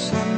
corazón